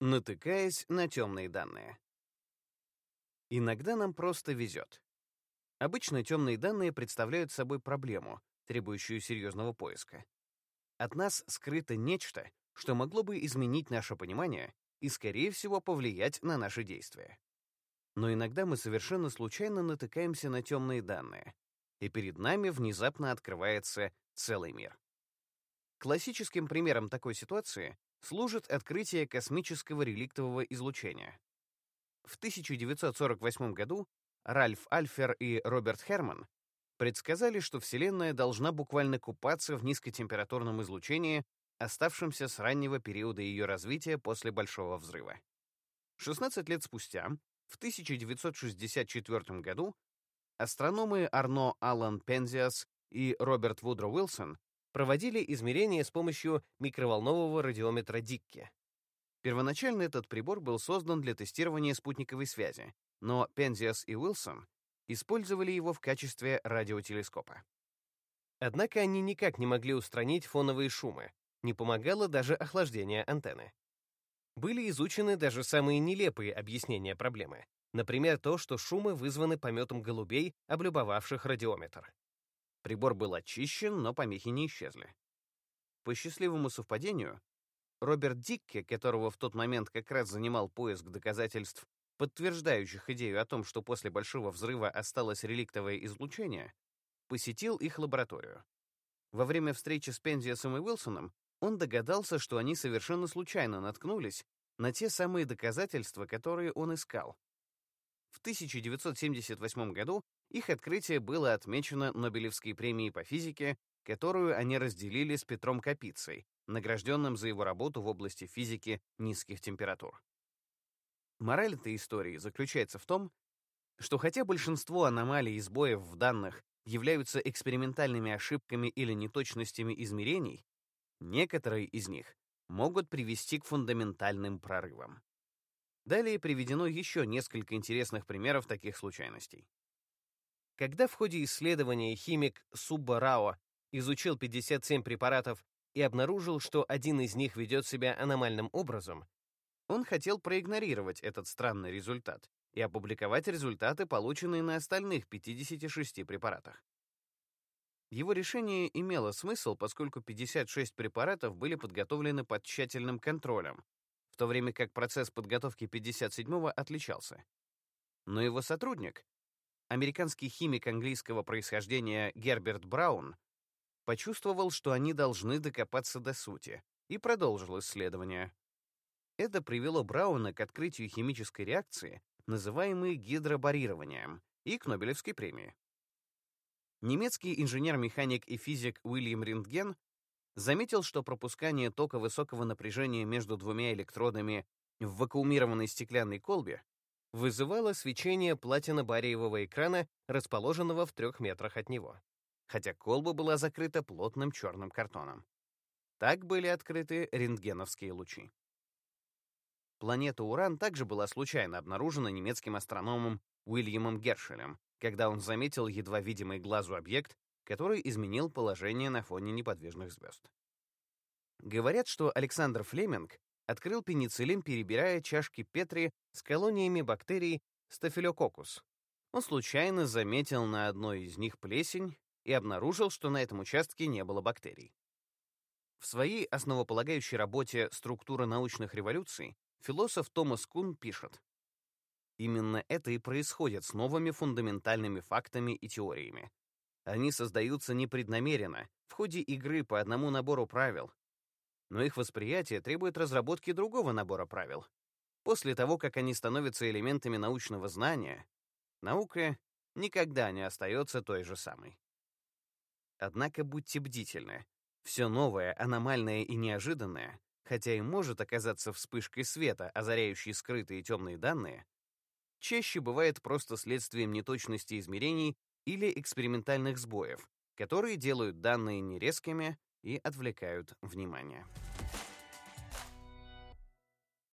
натыкаясь на темные данные. Иногда нам просто везет. Обычно темные данные представляют собой проблему, требующую серьезного поиска. От нас скрыто нечто, что могло бы изменить наше понимание и, скорее всего, повлиять на наши действия. Но иногда мы совершенно случайно натыкаемся на темные данные, и перед нами внезапно открывается целый мир. Классическим примером такой ситуации служит открытие космического реликтового излучения. В 1948 году Ральф Альфер и Роберт Херман предсказали, что Вселенная должна буквально купаться в низкотемпературном излучении, оставшемся с раннего периода ее развития после Большого взрыва. 16 лет спустя, в 1964 году, астрономы Арно Аллан Пензиас и Роберт Вудро Уилсон проводили измерения с помощью микроволнового радиометра Дикки. Первоначально этот прибор был создан для тестирования спутниковой связи, но Пензиас и Уилсон использовали его в качестве радиотелескопа. Однако они никак не могли устранить фоновые шумы, не помогало даже охлаждение антенны. Были изучены даже самые нелепые объяснения проблемы, например, то, что шумы вызваны пометом голубей, облюбовавших радиометр. Прибор был очищен, но помехи не исчезли. По счастливому совпадению, Роберт Дикке, которого в тот момент как раз занимал поиск доказательств, подтверждающих идею о том, что после Большого взрыва осталось реликтовое излучение, посетил их лабораторию. Во время встречи с Пензиасом и Уилсоном он догадался, что они совершенно случайно наткнулись на те самые доказательства, которые он искал. В 1978 году их открытие было отмечено Нобелевской премией по физике, которую они разделили с Петром Капицей, награжденным за его работу в области физики низких температур. Мораль этой истории заключается в том, что хотя большинство аномалий и сбоев в данных являются экспериментальными ошибками или неточностями измерений, некоторые из них могут привести к фундаментальным прорывам. Далее приведено еще несколько интересных примеров таких случайностей. Когда в ходе исследования химик Субба Рао изучил 57 препаратов и обнаружил, что один из них ведет себя аномальным образом, он хотел проигнорировать этот странный результат и опубликовать результаты, полученные на остальных 56 препаратах. Его решение имело смысл, поскольку 56 препаратов были подготовлены под тщательным контролем, в то время как процесс подготовки 57-го отличался. Но его сотрудник, американский химик английского происхождения Герберт Браун почувствовал, что они должны докопаться до сути, и продолжил исследование. Это привело Брауна к открытию химической реакции, называемой гидробарированием, и к Нобелевской премии. Немецкий инженер-механик и физик Уильям Рентген заметил, что пропускание тока высокого напряжения между двумя электродами в вакуумированной стеклянной колбе вызывало свечение платино-бариевого экрана, расположенного в трех метрах от него, хотя колба была закрыта плотным черным картоном. Так были открыты рентгеновские лучи. Планета Уран также была случайно обнаружена немецким астрономом Уильямом Гершелем, когда он заметил едва видимый глазу объект, который изменил положение на фоне неподвижных звезд. Говорят, что Александр Флеминг открыл пенициллин, перебирая чашки Петри с колониями бактерий Staphylococcus. Он случайно заметил на одной из них плесень и обнаружил, что на этом участке не было бактерий. В своей основополагающей работе «Структура научных революций» философ Томас Кун пишет, Именно это и происходит с новыми фундаментальными фактами и теориями. Они создаются непреднамеренно, в ходе игры по одному набору правил, но их восприятие требует разработки другого набора правил. После того, как они становятся элементами научного знания, наука никогда не остается той же самой. Однако будьте бдительны. Все новое, аномальное и неожиданное, хотя и может оказаться вспышкой света, озаряющей скрытые темные данные, чаще бывает просто следствием неточности измерений или экспериментальных сбоев, которые делают данные нерезкими и отвлекают внимание.